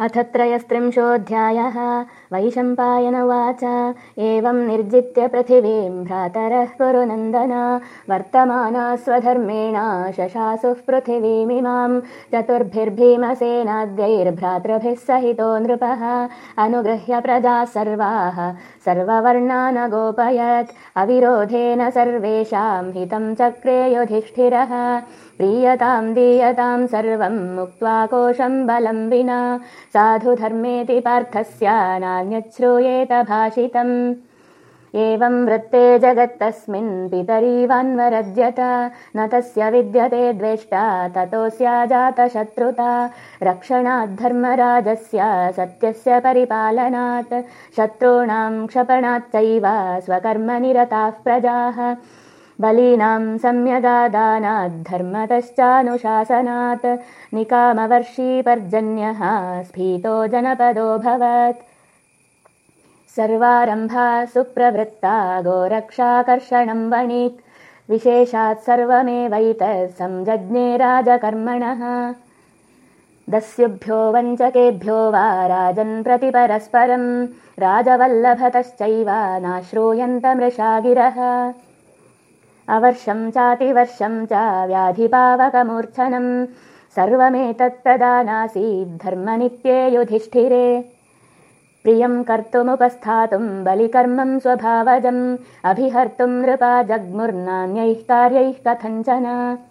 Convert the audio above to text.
अथ त्रयस्त्रिंशोऽध्यायः। वैशम्पायनवाच एवं निर्जित्य पृथिवीं भ्रातरः कुरुनन्दन वर्तमाना स्वधर्मेण शशासुः पृथिवीमिमां चतुर्भिर्भीमसेनाद्यैर्भ्रातृभिः सहितो नृपः। अनुगृह्य प्रजाः सर्वाः। सर्ववर्णानगोपयत्। अविरोधेन सर्वेषां हितं चक्रे युधिष्ठिरः प्रीयतां दीयतां सर्वं मुक्त्वा कोशं बलं विना साधु धर्मेति पार्थस्य नान्यच्छ्रूयेत भाषितम्। एवं वृत्ते जगत्तस्मिन् पितरीवान्वरज्यत न तस्य विद्यते द्वेष्टा ततोऽस्याजातशत्रुता रक्षणाद्धर्मराजस्य सत्यस्य परिपालनात् शत्रूणां क्षपणाच्चैव स्वकर्मनिरताः प्रजाः बलीनां सम्यगादानाद्धर्मतश्चानुशासनात् निकामवर्षीपर्जन्यः स्फीतो जनपदोऽभवत् सर्वारम्भा सुप्रवृत्ता गोरक्षाकर्षणं वणिक् विशेषात् सर्वमेवैतत् संजज्ञे राजकर्मणः। दस्युभ्यो वञ्चकेभ्यो वा राजन् प्रति परस्परं राजवल्लभतश्चैव नाश्रूयन्तमृषा गिरः अवर्षं चातिवर्षं च व्याधिपावकमूर्च्छनं सर्वमेतत्तदा नासीद्धर्मनित्ये युधिष्ठिरे। प्रियं कर्तुमुपस्थातुं बलिकर्मं स्वभावजम् अभिहर्तुं नृपा जग्मुर्नान्यैः कार्यैः कथञ्चन